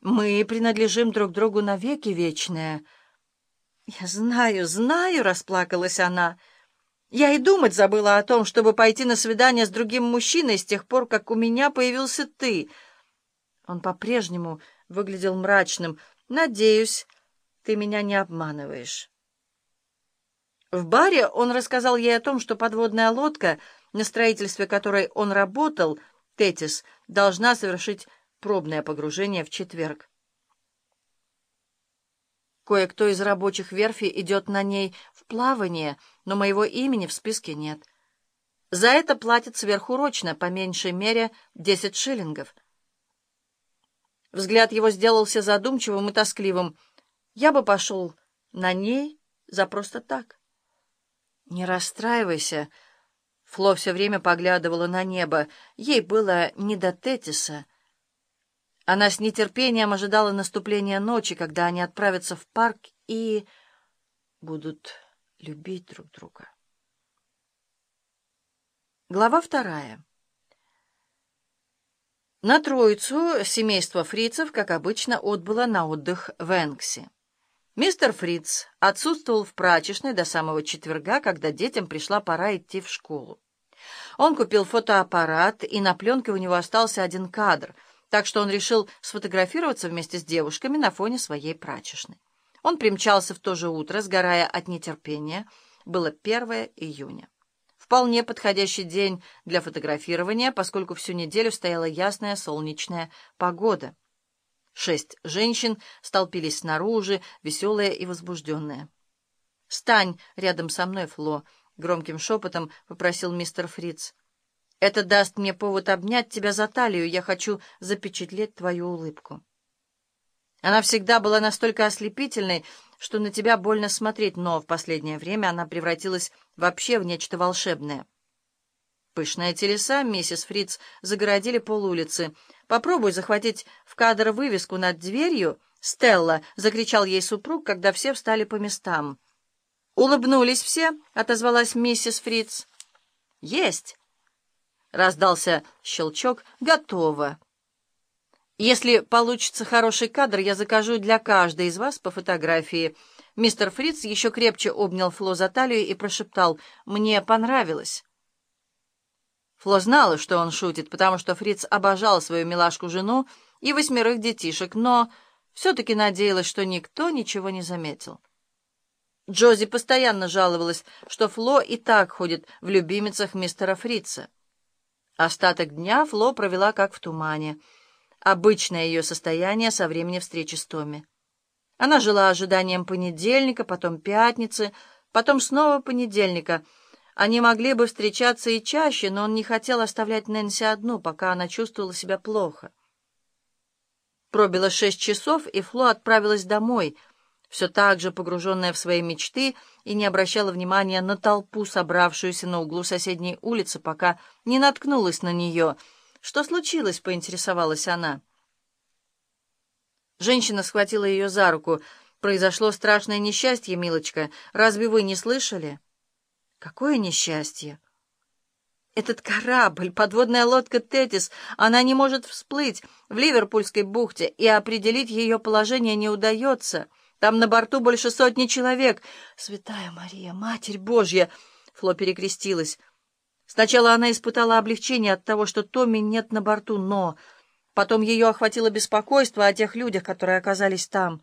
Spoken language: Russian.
Мы принадлежим друг другу навеки вечные. «Я знаю, знаю», — расплакалась она. «Я и думать забыла о том, чтобы пойти на свидание с другим мужчиной с тех пор, как у меня появился ты». Он по-прежнему выглядел мрачным. «Надеюсь, ты меня не обманываешь». В баре он рассказал ей о том, что подводная лодка, на строительстве которой он работал, Тетис, должна совершить пробное погружение в четверг. Кое-кто из рабочих верфи идет на ней в плавание, но моего имени в списке нет. За это платят сверхурочно, по меньшей мере, десять шиллингов. Взгляд его сделался задумчивым и тоскливым. Я бы пошел на ней за просто так. Не расстраивайся. Фло все время поглядывала на небо. Ей было не до Тетиса. Она с нетерпением ожидала наступления ночи, когда они отправятся в парк и будут любить друг друга. Глава вторая. На Троицу семейство фрицев, как обычно, отбыло на отдых в Энксе. Мистер Фриц отсутствовал в прачечной до самого четверга, когда детям пришла пора идти в школу. Он купил фотоаппарат, и на пленке у него остался один кадр — так что он решил сфотографироваться вместе с девушками на фоне своей прачечной. Он примчался в то же утро, сгорая от нетерпения. Было 1 июня. Вполне подходящий день для фотографирования, поскольку всю неделю стояла ясная солнечная погода. Шесть женщин столпились снаружи, веселые и возбужденные. «Стань рядом со мной, Фло», — громким шепотом попросил мистер Фриц. Это даст мне повод обнять тебя за талию. Я хочу запечатлеть твою улыбку. Она всегда была настолько ослепительной, что на тебя больно смотреть, но в последнее время она превратилась вообще в нечто волшебное. Пышная телеса, миссис Фриц, загородили полулицы. «Попробуй захватить в кадр вывеску над дверью». «Стелла!» — закричал ей супруг, когда все встали по местам. «Улыбнулись все?» — отозвалась миссис Фриц. «Есть!» Раздался щелчок. «Готово!» «Если получится хороший кадр, я закажу для каждой из вас по фотографии». Мистер Фриц еще крепче обнял Фло за талию и прошептал «Мне понравилось». Фло знала, что он шутит, потому что Фриц обожал свою милашку-жену и восьмерых детишек, но все-таки надеялась, что никто ничего не заметил. Джози постоянно жаловалась, что Фло и так ходит в любимицах мистера Фрица. Остаток дня Фло провела как в тумане. Обычное ее состояние со времени встречи с Томми. Она жила ожиданием понедельника, потом пятницы, потом снова понедельника. Они могли бы встречаться и чаще, но он не хотел оставлять Нэнси одну, пока она чувствовала себя плохо. Пробило шесть часов, и Фло отправилась домой — все так же погруженная в свои мечты, и не обращала внимания на толпу, собравшуюся на углу соседней улицы, пока не наткнулась на нее. «Что случилось?» — поинтересовалась она. Женщина схватила ее за руку. «Произошло страшное несчастье, милочка. Разве вы не слышали?» «Какое несчастье?» «Этот корабль, подводная лодка «Тетис», она не может всплыть в Ливерпульской бухте, и определить ее положение не удается». Там на борту больше сотни человек. Святая Мария, Матерь Божья!» Фло перекрестилась. Сначала она испытала облегчение от того, что Томми нет на борту, но потом ее охватило беспокойство о тех людях, которые оказались там.